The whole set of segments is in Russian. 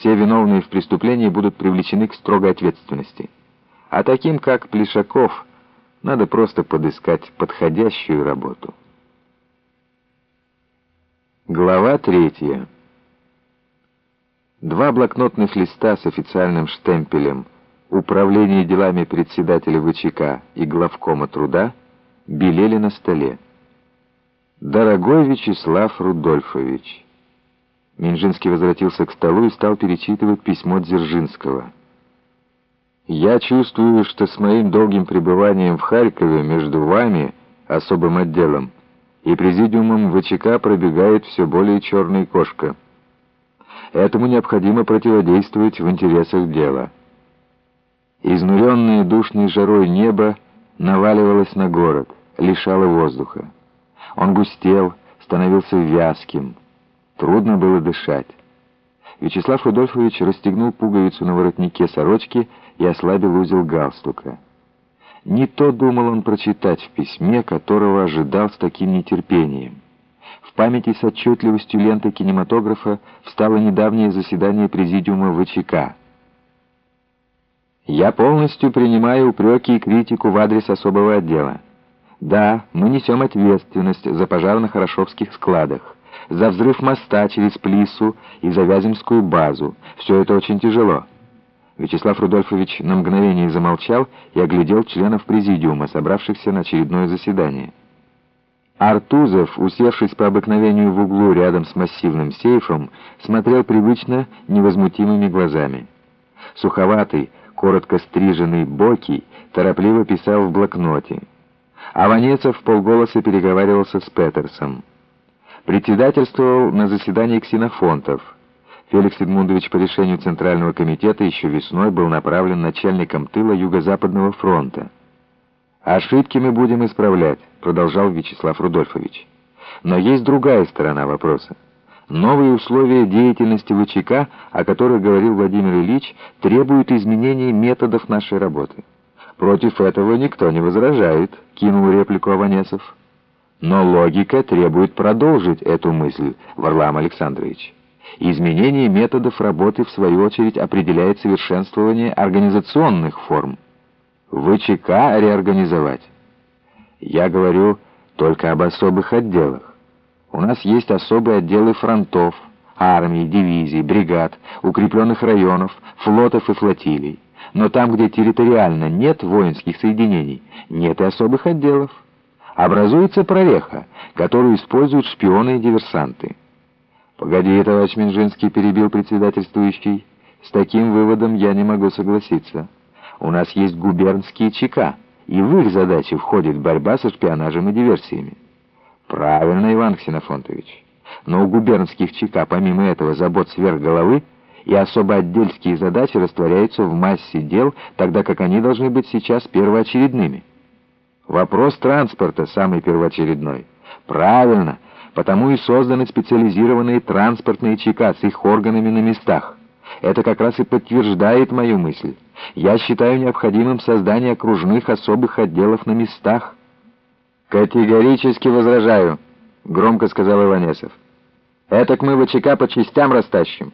все виновные в преступлении будут привлечены к строгой ответственности. А таким, как Плешаков, надо просто подыскать подходящую работу. Глава третья. Два блокнотных листа с официальным штемпелем «Управление делами председателя ВЧК и главкома труда» белели на столе. «Дорогой Вячеслав Рудольфович». Минжинский возвратился к столу и стал перечитывать письмо Дзержинского. «Я чувствую, что с моим долгим пребыванием в Харькове между вами, особым отделом, и президиумом ВЧК пробегает все более черная кошка. Этому необходимо противодействовать в интересах дела. Изнуренное душной жарой небо наваливалось на город, лишало воздуха. Он густел, становился вязким. Трудно было дышать. Вячеслав Рудольфович расстегнул пуговицу на воротнике сорочки и ослабил узел галстука. Не то думал он прочитать в письме, которого ожидал с таким нетерпением. В памяти с отчетливостью ленты кинематографа встало недавнее заседание Президиума ВЧК. «Я полностью принимаю упреки и критику в адрес особого отдела. Да, мы несем ответственность за пожар на Хорошовских складах, за взрыв моста через Плису и за Вяземскую базу. Все это очень тяжело». Вячеслав Рудольфович на мгновение замолчал и оглядел членов президиума, собравшихся на очередное заседание. Артузов, усевшись по обыкновению в углу рядом с массивным сейфом, смотрел привычно невозмутимыми глазами. Суховатый, коротко стриженный Бокий торопливо писал в блокноте. Аванецов полголоса переговаривался с Петерсом. Председательствовал на заседании ксенофонтов — Феликс Эдмундович по решению Центрального комитета еще весной был направлен начальником тыла Юго-Западного фронта. «Ошибки мы будем исправлять», — продолжал Вячеслав Рудольфович. «Но есть другая сторона вопроса. Новые условия деятельности ВЧК, о которых говорил Владимир Ильич, требуют изменения методов нашей работы. Против этого никто не возражает», — кинул реплику Аванесов. «Но логика требует продолжить эту мысль, Варлам Александрович». Изменение методов работы, в свою очередь, определяет совершенствование организационных форм. ВЧК реорганизовать. Я говорю только об особых отделах. У нас есть особые отделы фронтов, армий, дивизий, бригад, укрепленных районов, флотов и флотилий. Но там, где территориально нет воинских соединений, нет и особых отделов. Образуется прореха, которую используют шпионы и диверсанты. «Погоди, товарищ Минжинский», — перебил председательствующий. «С таким выводом я не могу согласиться. У нас есть губернские ЧК, и в их задачи входит борьба со шпионажем и диверсиями». «Правильно, Иван Ксенофонтович. Но у губернских ЧК помимо этого забот сверх головы, и особо отдельские задачи растворяются в массе дел, тогда как они должны быть сейчас первоочередными. Вопрос транспорта самый первоочередной. Правильно, Потому и созданы специализированные транспортные ЧК с их органами на местах. Это как раз и подтверждает мою мысль. Я считаю необходимым создание окружных особых отделов на местах. «Категорически возражаю», — громко сказал Иванесов. «Этак мы ВЧК по частям растащим.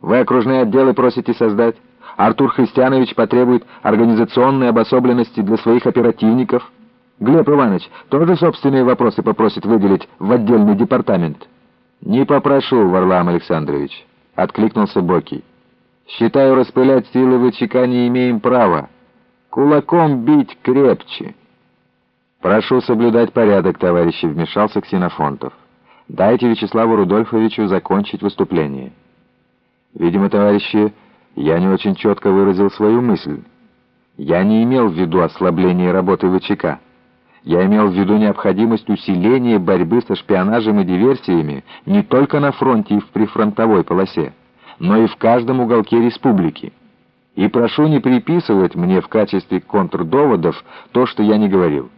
Вы окружные отделы просите создать. Артур Христианович потребует организационной обособленности для своих оперативников». Глеб Иванович тоже собственные вопросы попросит выделить в отдельный департамент? Не попрошу, Варлам Александрович, откликнулся Бокий. Считаю, распылять силы ВЧК не имеем права. Кулаком бить крепче. Прошу соблюдать порядок, товарищи, вмешался Ксенофонтов. Дайте Вячеславу Рудольфовичу закончить выступление. Видимо, товарищи, я не очень четко выразил свою мысль. Я не имел в виду ослабление работы ВЧК. Я имел в виду необходимость усиления борьбы со шпионажем и диверсиями не только на фронте и в прифронтовой полосе, но и в каждом уголке республики. И прошу не приписывать мне в качестве контрдоводов то, что я не говорил.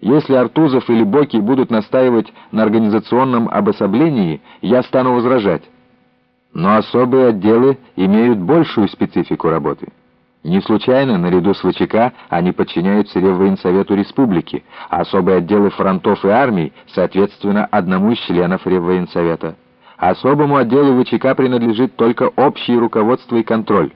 Если Артузов или Боки будут настаивать на организационном обособлении, я стану возражать. Но особые отделы имеют большую специфику работы. Не случайно, наряду с ВЧК, они подчиняются Реввоенсовету Республики, а особые отделы фронтов и армий, соответственно, одному из членов Реввоенсовета. Особому отделу ВЧК принадлежит только общее руководство и контроль.